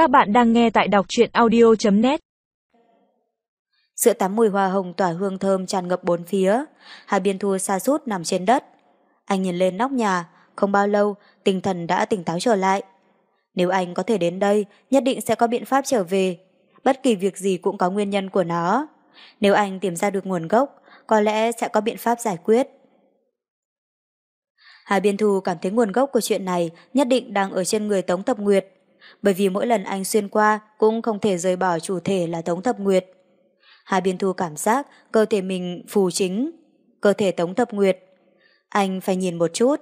Các bạn đang nghe tại đọc truyện audio.net Sữa tắm mùi hoa hồng tỏa hương thơm tràn ngập bốn phía. Hà Biên Thu xa sút nằm trên đất. Anh nhìn lên nóc nhà, không bao lâu tinh thần đã tỉnh táo trở lại. Nếu anh có thể đến đây, nhất định sẽ có biện pháp trở về. Bất kỳ việc gì cũng có nguyên nhân của nó. Nếu anh tìm ra được nguồn gốc, có lẽ sẽ có biện pháp giải quyết. Hà Biên Thu cảm thấy nguồn gốc của chuyện này nhất định đang ở trên người Tống Thập Nguyệt, bởi vì mỗi lần anh xuyên qua cũng không thể rời bỏ chủ thể là Tống Thập Nguyệt. Hà Biên Thu cảm giác cơ thể mình phù chính, cơ thể Tống Thập Nguyệt. Anh phải nhìn một chút.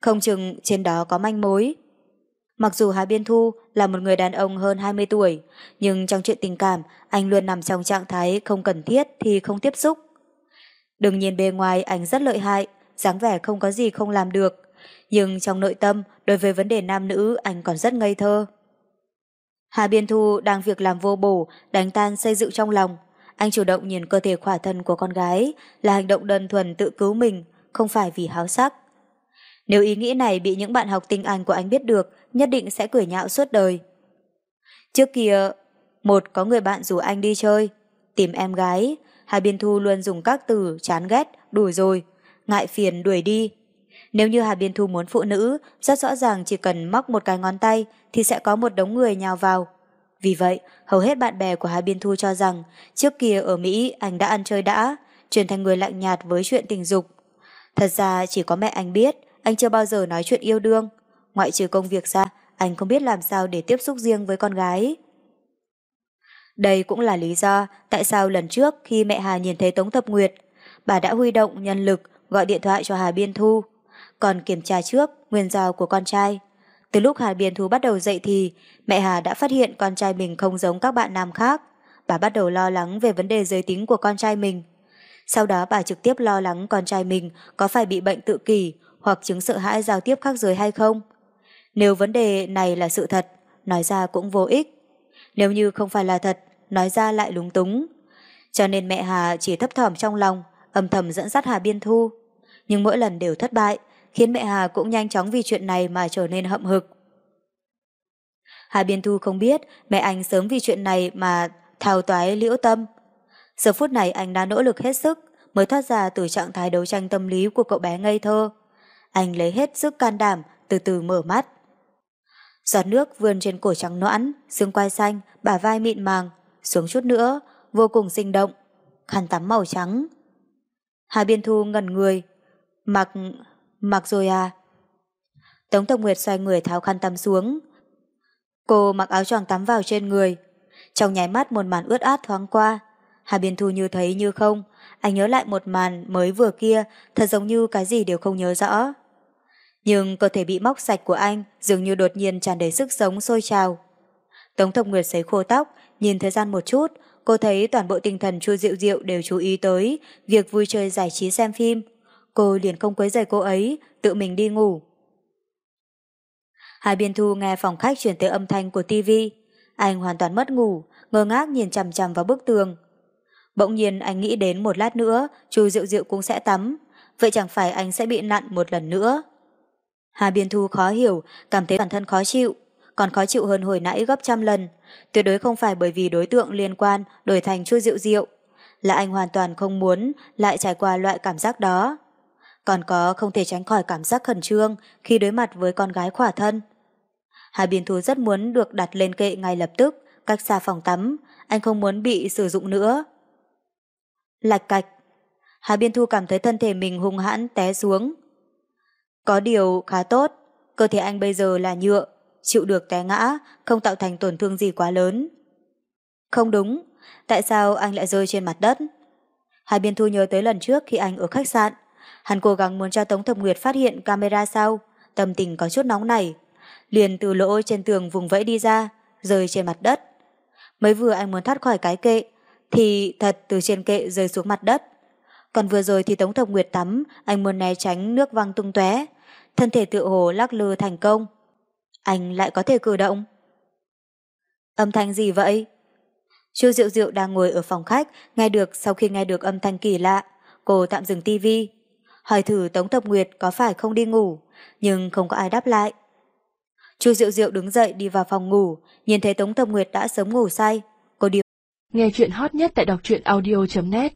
Không chừng trên đó có manh mối. Mặc dù Hà Biên Thu là một người đàn ông hơn 20 tuổi, nhưng trong chuyện tình cảm, anh luôn nằm trong trạng thái không cần thiết thì không tiếp xúc. Đừng nhìn bề ngoài anh rất lợi hại, dáng vẻ không có gì không làm được. Nhưng trong nội tâm, đối với vấn đề nam nữ, anh còn rất ngây thơ. Hà Biên Thu đang việc làm vô bổ, đánh tan xây dựng trong lòng. Anh chủ động nhìn cơ thể khỏa thân của con gái là hành động đơn thuần tự cứu mình, không phải vì háo sắc. Nếu ý nghĩ này bị những bạn học tinh Anh của anh biết được, nhất định sẽ cười nhạo suốt đời. Trước kia, một có người bạn rủ anh đi chơi, tìm em gái, Hà Biên Thu luôn dùng các từ chán ghét, đủ rồi, ngại phiền đuổi đi. Nếu như Hà Biên Thu muốn phụ nữ, rất rõ ràng chỉ cần móc một cái ngón tay thì sẽ có một đống người nhào vào. Vì vậy, hầu hết bạn bè của Hà Biên Thu cho rằng trước kia ở Mỹ anh đã ăn chơi đã, chuyển thành người lạnh nhạt với chuyện tình dục. Thật ra chỉ có mẹ anh biết, anh chưa bao giờ nói chuyện yêu đương. Ngoại trừ công việc ra, anh không biết làm sao để tiếp xúc riêng với con gái. Đây cũng là lý do tại sao lần trước khi mẹ Hà nhìn thấy Tống Thập Nguyệt, bà đã huy động nhân lực gọi điện thoại cho Hà Biên Thu, còn kiểm tra trước nguyên do của con trai. Từ lúc Hà Biên Thu bắt đầu dậy thì, mẹ Hà đã phát hiện con trai mình không giống các bạn nam khác. Bà bắt đầu lo lắng về vấn đề giới tính của con trai mình. Sau đó bà trực tiếp lo lắng con trai mình có phải bị bệnh tự kỷ hoặc chứng sợ hãi giao tiếp khác giới hay không. Nếu vấn đề này là sự thật, nói ra cũng vô ích. Nếu như không phải là thật, nói ra lại lúng túng. Cho nên mẹ Hà chỉ thấp thỏm trong lòng, âm thầm dẫn dắt Hà Biên Thu. Nhưng mỗi lần đều thất bại, khiến mẹ Hà cũng nhanh chóng vì chuyện này mà trở nên hậm hực. Hà Biên Thu không biết mẹ anh sớm vì chuyện này mà thao toái liễu tâm. Giờ phút này anh đã nỗ lực hết sức mới thoát ra từ trạng thái đấu tranh tâm lý của cậu bé ngây thơ. Anh lấy hết sức can đảm, từ từ mở mắt. Giọt nước vươn trên cổ trắng noãn, xương quai xanh, bả vai mịn màng, xuống chút nữa, vô cùng sinh động. Khăn tắm màu trắng, Hà Biên Thu ngẩn người. Mặc mặc rồi à? Tống Tổng Nguyệt xoay người tháo khăn tắm xuống. Cô mặc áo choàng tắm vào trên người. Trong nháy mắt một màn ướt át thoáng qua. Hà Biên Thu như thấy như không. Anh nhớ lại một màn mới vừa kia, thật giống như cái gì đều không nhớ rõ. Nhưng cơ thể bị móc sạch của anh dường như đột nhiên tràn đầy sức sống sôi trào. Tống Thục Nguyệt sấy khô tóc, nhìn thời gian một chút, cô thấy toàn bộ tinh thần Chu Diệu Diệu đều chú ý tới việc vui chơi giải trí xem phim. Cô liền không quấy rầy cô ấy, tự mình đi ngủ. Hai biên thu nghe phòng khách chuyển tới âm thanh của tivi. Anh hoàn toàn mất ngủ, ngơ ngác nhìn chằm chằm vào bức tường. Bỗng nhiên anh nghĩ đến một lát nữa, Chu Diệu Diệu cũng sẽ tắm. Vậy chẳng phải anh sẽ bị nặn một lần nữa. Hà Biên Thu khó hiểu, cảm thấy bản thân khó chịu, còn khó chịu hơn hồi nãy gấp trăm lần. Tuyệt đối không phải bởi vì đối tượng liên quan đổi thành Chu Diệu Diệu, là anh hoàn toàn không muốn lại trải qua loại cảm giác đó. Còn có không thể tránh khỏi cảm giác khẩn trương khi đối mặt với con gái khỏa thân. Hải Biên Thu rất muốn được đặt lên kệ ngay lập tức, cách xa phòng tắm, anh không muốn bị sử dụng nữa. Lạch cạch, Hà Biên Thu cảm thấy thân thể mình hung hãn té xuống. Có điều khá tốt, cơ thể anh bây giờ là nhựa, chịu được té ngã, không tạo thành tổn thương gì quá lớn. Không đúng, tại sao anh lại rơi trên mặt đất? Hải biên thu nhớ tới lần trước khi anh ở khách sạn. Hắn cố gắng muốn cho Tống Thập Nguyệt phát hiện camera sau, tâm tình có chút nóng này. Liền từ lỗ trên tường vùng vẫy đi ra, rơi trên mặt đất. Mới vừa anh muốn thoát khỏi cái kệ, thì thật từ trên kệ rơi xuống mặt đất. Còn vừa rồi thì Tống Thập Nguyệt tắm, anh muốn né tránh nước văng tung tóe, thân thể tự hồ lắc lư thành công. Anh lại có thể cử động. Âm thanh gì vậy? Chu Diệu Diệu đang ngồi ở phòng khách, nghe được sau khi nghe được âm thanh kỳ lạ, cô tạm dừng tivi, hỏi thử Tống Thập Nguyệt có phải không đi ngủ, nhưng không có ai đáp lại. Chu Diệu Diệu đứng dậy đi vào phòng ngủ, nhìn thấy Tống Thập Nguyệt đã sớm ngủ say. Cô đi Nghe chuyện hot nhất tại đọc truyện audio.net